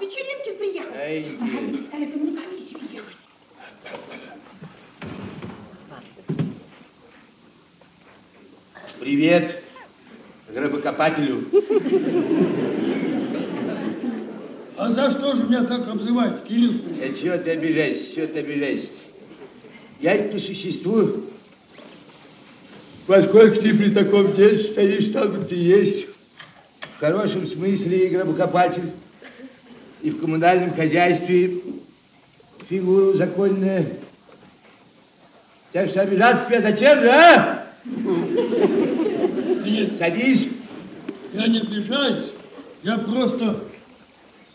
Вечеринкин приехал. Эй, мне сказали, ко мне на комиссию ехать. Привет гробокопателю. А за что же меня так обзывать, Кирилл? А чего ты обижаешься, чего ты обижаешься? Я по существу, поскольку ты при таком деле стоишь, бы ты есть. В хорошем смысле гробокопатель и в коммунальном хозяйстве фигура законная. Так что обижаться тебя зачем же, а? Нет, Садись. я не обижаюсь, я просто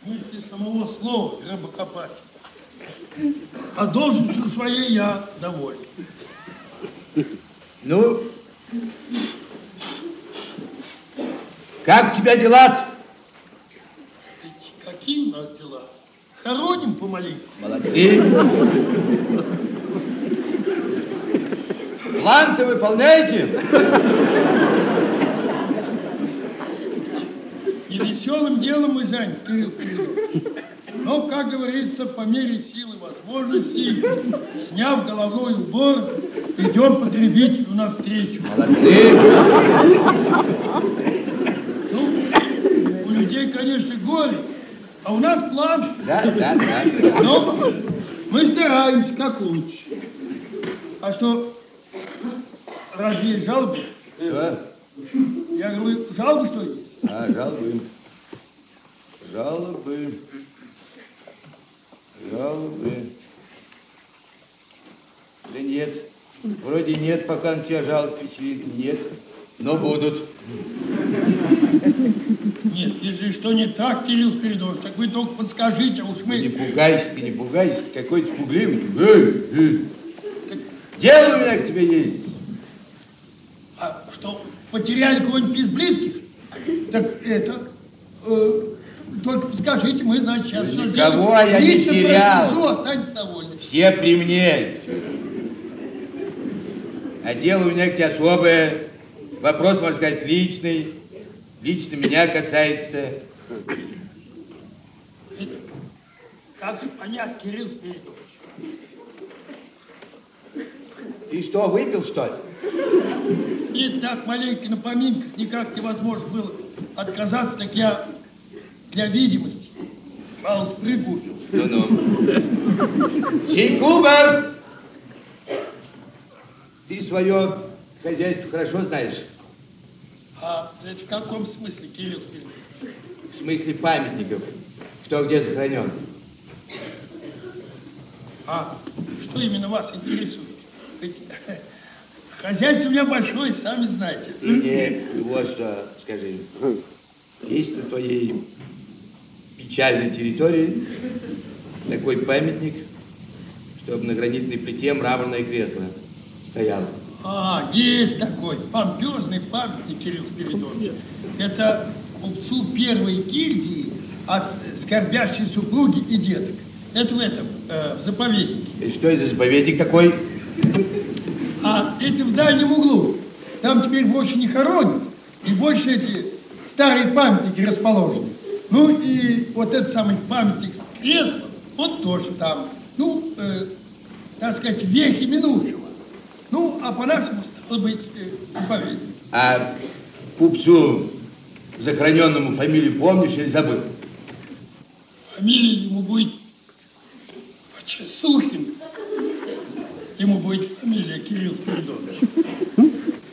в смысле самого слова гробокопать. А должностью своей я доволен. Ну, как у тебя дела-то? Какие у нас дела? Хороним помаленьку. Молодцы. План-то выполняете? Невеселым делом мы заняты, Кирилл Спиридонович. Но, как говорится, по мере силы возможностей, сняв головной убор, идем потребителю навстречу. Молодцы. Ну, у людей, конечно, горе, а у нас план. Да, да, да. Но мы стараемся как лучше. А что, разве есть жалобы? Что? Я говорю, жалобы что есть? А, жалобы. Жалобы. Жалобы. Да нет. Вроде нет, пока на тебя жалоб нет. Но будут. Нет, если что не так, Кирилл Спиридонович, так вы только подскажите, а уж Не мы... пугайся ты, не пугайся. ты Какой-то пугливый. ты. Эй, эй. Дело у меня к тебе есть. А что, потеряли кого-нибудь из близких? Так это... э, только подскажите, мы, значит, сейчас все Никого я не терял. Все, останьтесь довольны. Все при мне. А дело у меня к тебе особое. Вопрос, можно сказать, личный. Лично меня касается. Как же понять, Кирилл Спиридонович? Ты что, выпил, что ли? И так маленько на поминках никак невозможно было отказаться, так я для видимости мало спрыгнул. Ну-ну. Синькубов! Ты свое хозяйство хорошо знаешь? Это в каком смысле, Кирилл? В смысле памятников. Кто где сохранен. А что именно вас интересует? Ведь хозяйство у меня большое, сами знаете. Мне вот что скажи. Есть на твоей печальной территории такой памятник, чтобы на гранитной плите мраморное кресло стояло. А, есть такой помпезный памятник, Кирилл Спиридонович. Это купцу первой гильдии от скорбящей супруги и деток. Это в этом, э, в заповеднике. И что это за заповедник такой? А это в дальнем углу. Там теперь больше не хоронят. И больше эти старые памятники расположены. Ну и вот этот самый памятник с креслом, вот тоже там. Ну, э, так сказать, веки минувшего. Ну, а по-нашему, стало быть, э, заповедник. А купцу захороненному фамилию помнишь или забыл? Фамилия ему будет Чесухин. Ему будет фамилия Кирилл Спиридонович.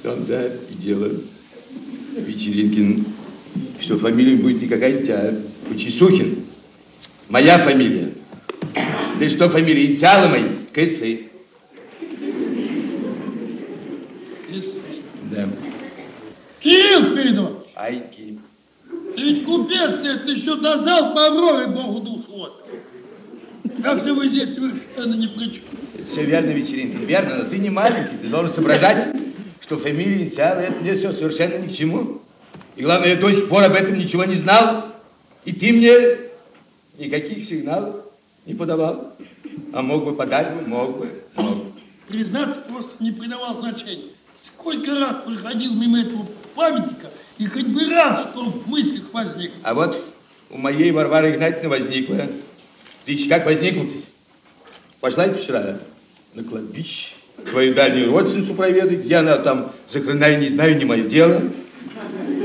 Там, да, и дело. Вечеринкин, что фамилия будет не какая-нибудь, а Почесухин. Моя фамилия. Да и что фамилия? Инициалы мои. Кысы. Если- Да. Кирилл Спиридонович, Айки. ты ведь купец ты, ты еще до зал по Авроре Богу душу отдал. Так что вы здесь совершенно ни при чем. Это все верно, Вечеринкин, верно, но ты не маленький, ты должен соображать, что фамилия, инициалы, это мне все совершенно ни к чему. И главное, я до сих пор об этом ничего не знал. И ты мне никаких сигналов не подавал. А мог бы подать, бы, мог бы, мог бы. Признаться, просто не придавал значения. Сколько раз проходил мимо этого памятника, и хоть бы раз, что в мыслях возник. А вот у моей Варвары Игнатьевны возникла. Ты как возникла -то? Пошла я вчера на кладбище свою дальнюю родственницу проведать, где она там захоронена, не знаю, не мое дело.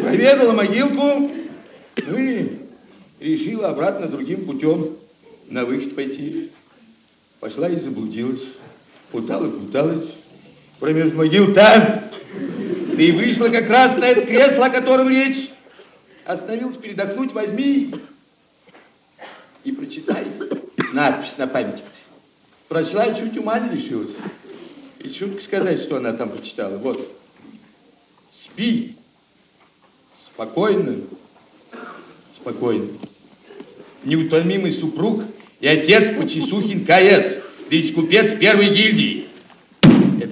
Проведала могилку, ну и решила обратно другим путем на выход пойти. Пошла и заблудилась. Путалась, путалась. Промеж могил там. Да вышла как раз на это кресло, о котором речь. Остановилась передохнуть, возьми и прочитай надпись на память. Прочла чуть ума не лишилась. И шутка сказать, что она там прочитала. Вот. Спи. Спокойно. Спокойно. Неутомимый супруг и отец Почесухин КС. Ведь купец первой гильдии.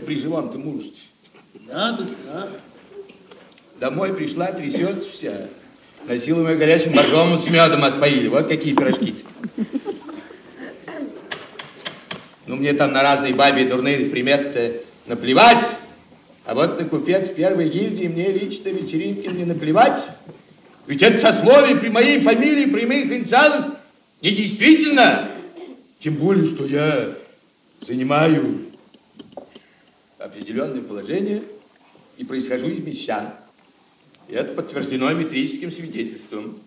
При живом-то мужестве. Надо же, а? Домой пришла, трясется вся. Носила ее горячим боржомом с медом отпоили. Вот какие пирожки -то. Ну, мне там на разные бабе дурные приметы наплевать. А вот на купец первой гильдии мне лично вечеринки не наплевать. Ведь это сословие при моей фамилии, при моих инициалах недействительно. Тем более, что я занимаю определенное положение и происхожу из мещан. И это подтверждено метрическим свидетельством.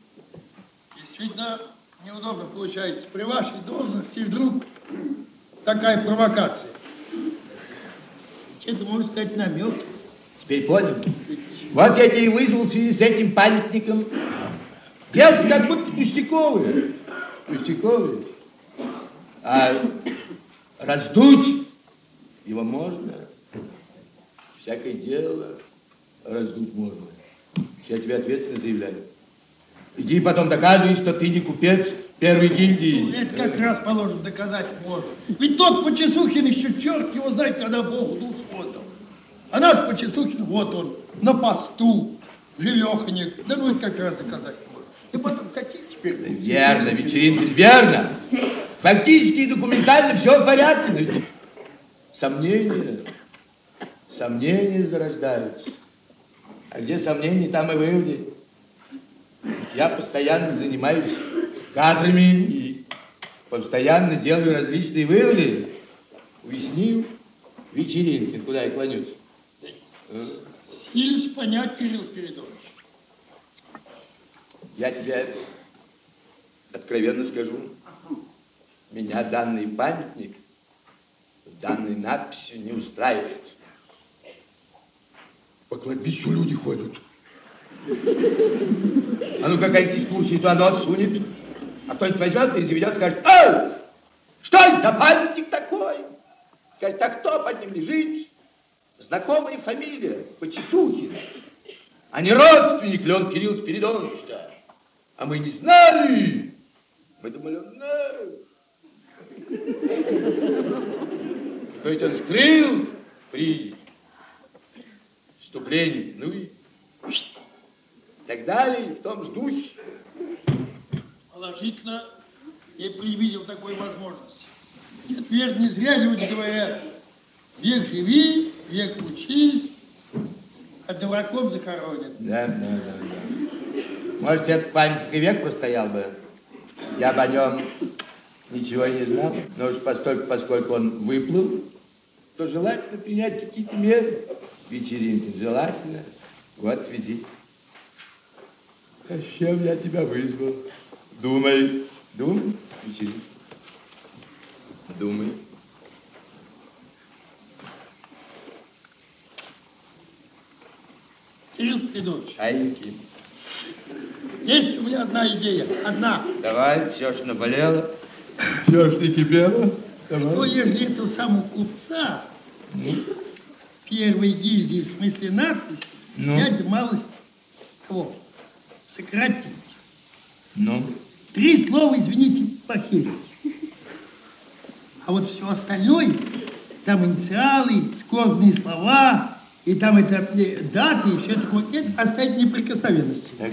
Действительно, неудобно получается. При вашей должности вдруг такая провокация. Это, можно сказать, намек. Теперь понял? Вот я тебя и вызвал в связи с этим памятником. дело как будто пустяковые. Пустяковые. А раздуть его можно. Всякое дело раздуть можно. Я тебе ответственно заявляю. Иди потом доказывай, что ты не купец первой гильдии. Ну, это как раз положено доказать можно. Ведь тот Почесухин еще черт его знает, когда Богу душу отдал. А наш Почесухин, вот он, на посту, живеханик. Да ну это как раз доказать можно. И потом какие теперь? Верно, вечеринка, верно. Фактически и документально все в порядке. Сомнения, сомнения зарождаются. А где сомнения, там и выводы. Ведь я постоянно занимаюсь кадрами и постоянно делаю различные выводы. Уяснил вечеринки, куда я клонюсь. Силюсь понять, Кирилл Спиридонович. Я тебе откровенно скажу, меня данный памятник с данной надписью не устраивает. По кладбищу люди ходят. А ну экскурсия, то оно отсунет. А кто-нибудь возьмет, перезаведет, скажет, Эй, что это за памятник такой? Скажет, а кто под ним лежит? Знакомая фамилия, Почесухин. А не родственник ли он Кирилл Спиридонович-то? А мы не знали. Мы думали, он знает. То есть он скрыл при вступлении, ну и так далее, в том же духе. Положительно я предвидел такой возможности. Нет, верно, не зря люди говорят, век живи, век учись, а дураком захоронят. Да, да, да, да. Может, этот памятник и век простоял бы. Я бы о нем ничего и не знал. Но уж постольку, поскольку он выплыл, то желательно принять какие-то меры. Вечеринки желательно. Вот связи. А с чем я тебя вызвал? Думай, думай, вечеринка. Думай. Кирилл Спиридонович, Чайники. есть у меня одна идея, одна. Давай, все, что наболело, все, что кипело. Давай. Что, если этого самого купца первой гильдии, в смысле надписи, Ну? взять малость того, сократить. Ну? Три слова, извините, похерить. А вот все остальное, там инициалы, скорбные слова, и там это э, даты, и все такое, это оставить неприкосновенности. Так.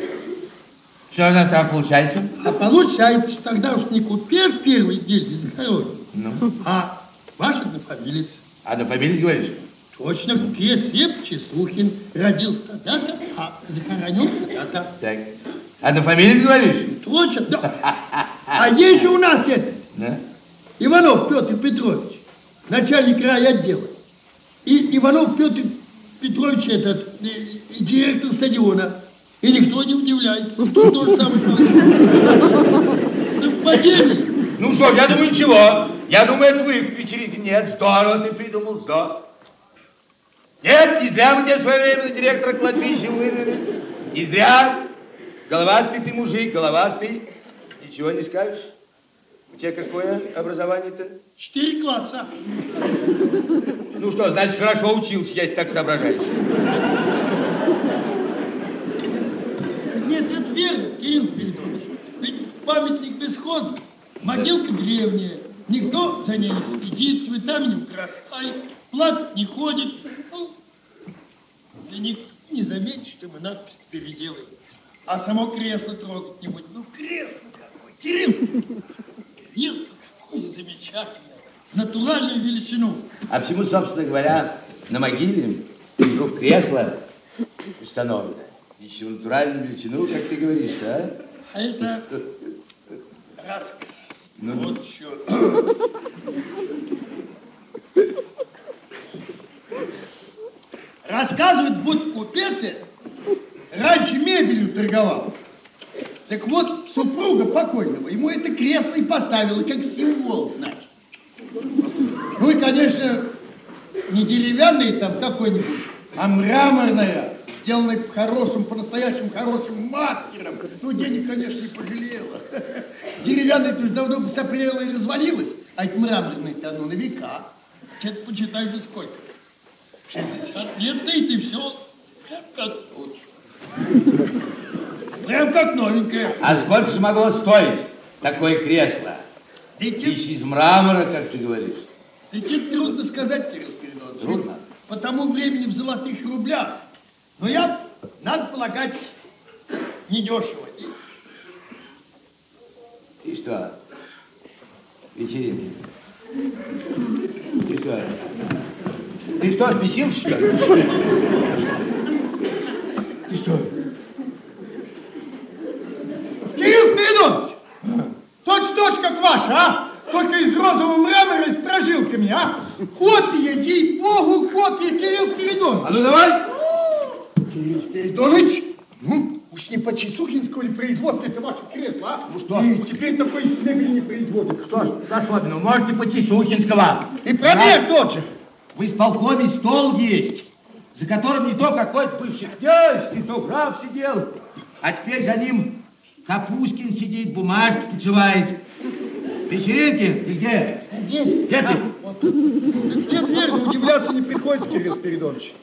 Что у нас там получается? А получается, что тогда уж не купец первой гильдии захоронен, Ну? а ваш однофамилец. А на фамилию говоришь? Точно, Сеп Чесухин родился тогда-то, а захоронен тогда-то. Так. А на фамилию говоришь? Точно, да. А есть же у нас это, Да? Иванов Петр Петрович, начальник райотдела. И Иванов Петр Петрович этот, э, и директор стадиона. И никто не удивляется. Тут то же самое. Совпадение. Ну что, я думаю, ничего. Я думаю, это вы в вечеринке. Нет, здорово ты придумал, здорово. Нет, не зря мы тебя в свое время на директора кладбища вывели. Не зря. Головастый ты мужик, головастый. Ничего не скажешь? У тебя какое образование-то? Четыре класса. Ну что, значит, хорошо учился, если так соображаешь. Нет, это верно, Кирилл Спиридонович. Ведь памятник бесхозный, могилка древняя. Никто за ней не следит, цветами не украшает, плакать не ходит. Ну, и никто не заметит, что мы надпись переделаем. А само кресло трогать не будет. Ну, кресло какое, Кирилл! Кресло какое замечательное, натуральную величину. А почему, собственно говоря, на могиле вдруг кресло установлено? Еще натуральную величину, как ты говоришь, а? А это рассказ. Ну, вот что. Рассказывают, будто купец раньше мебелью торговал. Так вот, супруга покойного ему это кресло и поставила, как символ, значит. Ну и, конечно, не деревянное там какой-нибудь, а мраморное, сделанное хорошим, по-настоящему хорошим мастером. Ну, денег, конечно, не пожалела. Деревянное-то уж давно бы сопрело и развалилось, а это мраморное-то оно на века. Это почитай же сколько. 60 лет стоит и все. Прям как лучше. Прям как новенькое. А сколько же могло стоить такое кресло? Еще из мрамора, как ты говоришь. Ведь это трудно сказать, Кирилл Спиридонович. Трудно? По тому времени в золотых рублях. Но я, надо полагать, недешево. И И что? Вечеринки. Ты что? Ты что, бесился, что ли? Ты что? Кирилл Спиридонович! Точь-точь, как ваша, а? Только из розового мрамора и с прожилками, а? Копия, ей-богу, копия, Кирилл Спиридонович! А ну давай! Кирилл Спиридонович, ну, уж не по Чесухинского ли производства это ваше кресло, а? Ну что ж. И теперь такой мебель не производят. Что ж, особенно, можете по Чесухинского. И пробег тот же. В исполкоме стол есть, за которым не то какой-то бывший князь, не то граф сидел, а теперь за ним Капускин сидит, бумажки подшивает. Вечеринки? Ты где? Здесь. Где ты? А, вот тут. Так тебе верно, удивляться не приходится, Кирилл Спиридонович.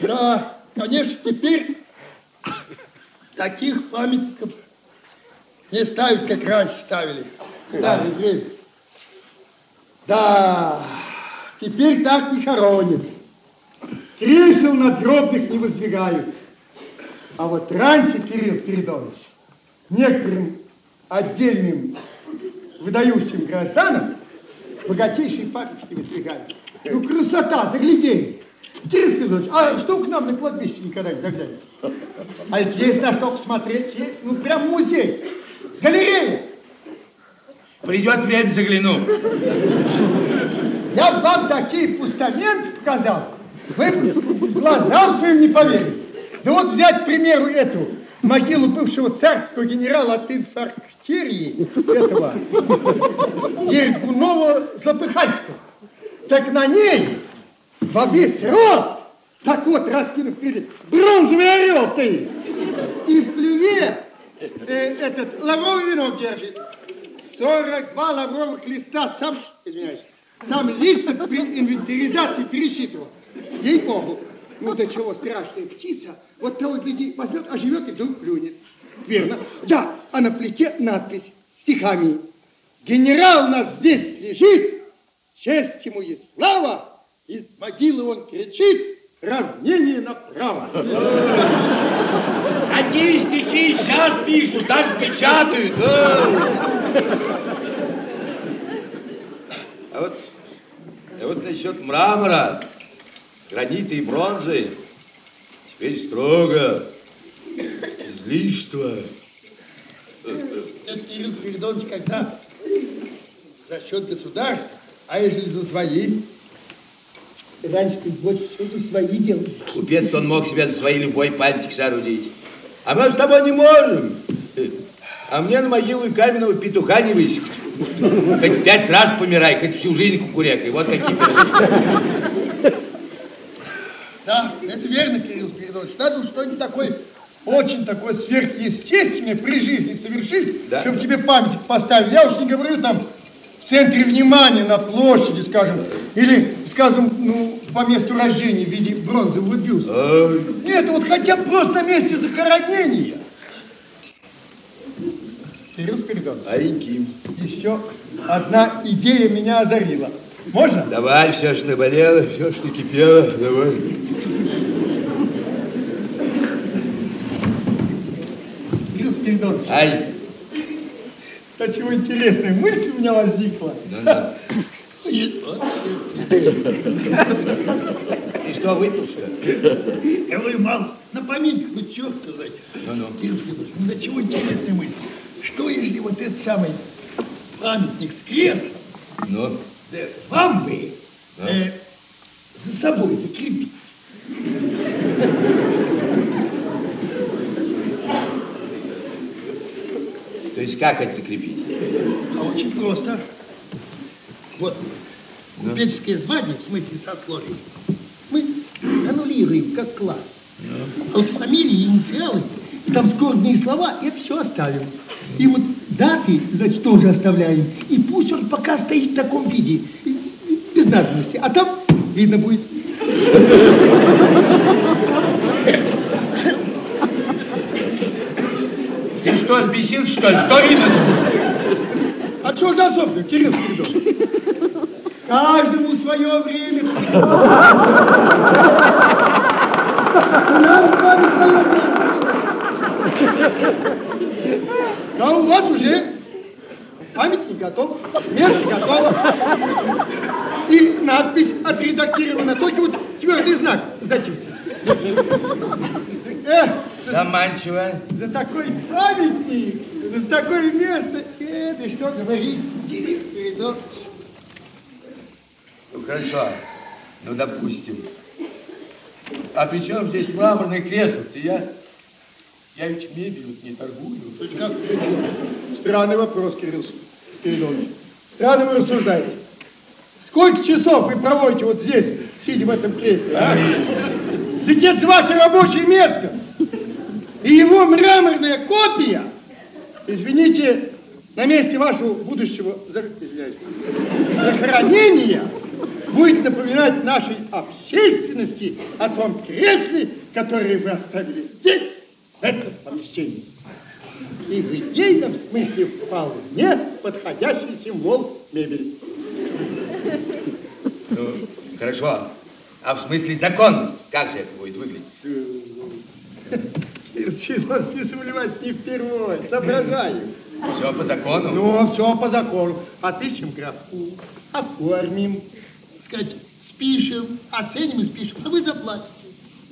Да, конечно, теперь таких памятников не ставят, как раньше ставили. Старое время. Да, теперь так не хоронят. Кресел надгробных не воздвигают. А вот раньше, Кирилл Спиридонович, некоторым отдельным выдающим гражданам богатейшие памятники воздвигали. Ну, красота, загляденье. Кирилл Спиридонович, а что к нам на кладбище никогда не заглянете? А ведь есть на что посмотреть, есть, ну, прям музей, галерея. Придет время, загляну. Я бы вам такие пустаменты показал, вы глазам своим не поверили. Да вот взять, к примеру, эту могилу бывшего царского генерала от инфарктерии, этого Дергунова Злопыхальского. Так на ней во весь рост, так вот, раскинув перед, бронзовый орел стоит. И в клюве э, этот лавровый венок держит. 42 лавровых листа сам, извиняюсь, сам лично при инвентаризации пересчитывал. Ей-богу. Ну, до чего страшная птица. Вот того, гляди, возьмет, а живет и вдруг клюнет. Верно. Да, а на плите надпись стихами. Генерал у нас здесь лежит, честь ему и слава, из могилы он кричит, равнение направо. Такие стихи сейчас пишут, даже печатают. да. А вот, а вот насчет мрамора, гранита и бронзы, теперь строго. Это Кирилл Спиридонович, когда за счет государства, а ежели за свои, раньше ты больше все за свои делал. Купец он мог себе за свои любой памятник соорудить. А мы с тобой не можем. А мне на могилу и каменного петуха не высекать. Хоть пять раз помирай, хоть всю жизнь кукурекой. Вот какие пирожки. Да, это верно, Кирилл Спиридонович. Надо что-нибудь такое, очень такое сверхъестественное при жизни совершить, Да. чтобы тебе памятник поставили. Я уж не говорю там в центре внимания, на площади, скажем, или, скажем, ну, по месту рождения в виде бронзового бюста. Нет, вот хотя бы просто на месте захоронения. Кирилл Спиридонович, Аленький. еще одна идея меня озарила. Можно? Давай, все, что наболело, все, что кипело, давай. Кирилл Спиридонович, Ай, а чего интересная мысль у меня возникла. ну-ну. Ты что, выпил, что ли? Я Малс, на поминках, ну что сказать. Ну-ну. Кирилл Спиридонович, ну до чего интересная мысль. Этот самый памятник с крестом, Ну, да, вам бы э, за собой закрепить? то есть как это закрепить? А очень просто. Вот, купеческое звание, в смысле сословие, мы аннулируем как класс. А вот фамилии, инициалы, и там скорбные слова, это все оставим. И вот даты, значит, тоже оставляем. И пусть он пока стоит в таком виде, без надобности. А там видно будет. Ты что, сбесился, что ли? Что видно-то будет? А что за особенно, Кирилл Спиридонович? Каждому свое время. Нам с вами свое время. А у вас уже памятник готов, место готово. И надпись отредактирована, только вот твердый знак зачистить. Эх, Заманчиво. за такой памятник, за такое место, это что говорить, Кирилл Спиридонович. Ну, хорошо. Ну, допустим. А при чем здесь мраморный кресло? Ты я... Я ведь мебелью не торгую. То есть как? Странный вопрос, Кирилл Спиридонович. Странно вы рассуждаете. Сколько часов вы проводите вот здесь, сидя в этом кресле, а? Ведь это же ваше рабочее место. И его мраморная копия, извините, на месте вашего будущего захоронения будет напоминать нашей общественности о том кресле, которое вы оставили здесь, в этом помещении. И в идейном смысле вполне подходящий символ мебели. Ну, хорошо. А в смысле законность? Как же это будет выглядеть? Чего не сомневаюсь, не впервой, соображаю. Все по закону? Ну, все по закону. Отыщем графу, оформим, сказать, спишем, оценим и спишем, а вы заплатите.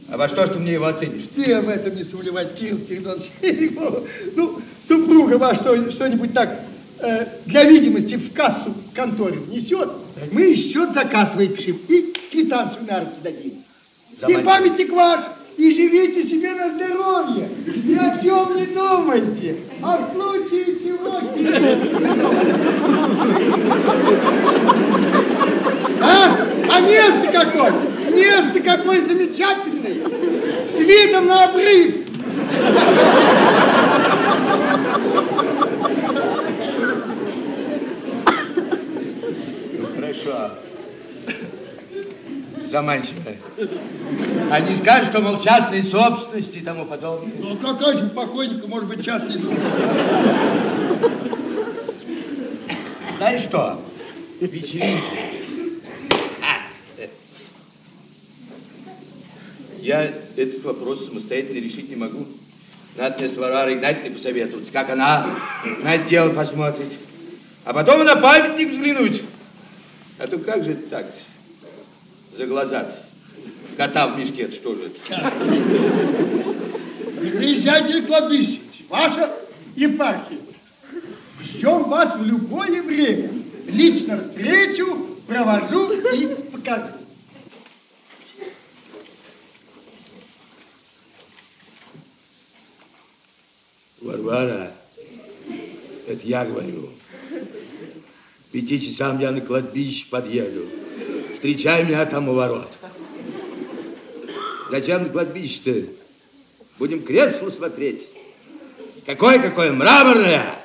А во что ж ты мне его оценишь? Ты в этом не сомневайся, Кирилл Спиридонович. Ну, супруга ваша что- что-нибудь так э, для видимости в кассу в конторе внесет, мы счет за касс выпишем и квитанцию на руки дадим. И памятник ваш, и живите себе на здоровье, ни о чем не думайте. А в случае чего, А? А место какое? Место какое замечательное! С видом на обрыв! Ну, хорошо. Заманчиво. Они скажут, что, мол, частной собственности и тому подобное. Ну какой же у покойника может быть частный суд? Знаешь что? Вечеринки. А. Я этот вопрос самостоятельно решить не могу. Надо мне с Варварой Игнатьевной посоветоваться, как она на это дело посмотрит. А потом на памятник взглянуть. А то как же это так? За глаза -то? Кота в мешке, что же это? На кладбище. Ваша епархия. Ждем вас в любое время. Лично встречу, провожу и покажу. Варвара, это я говорю. К пяти часам я на кладбище подъеду. Встречай меня там у ворот. Зачем на кладбище-то? Будем кресло смотреть. Какое-какое мраморное.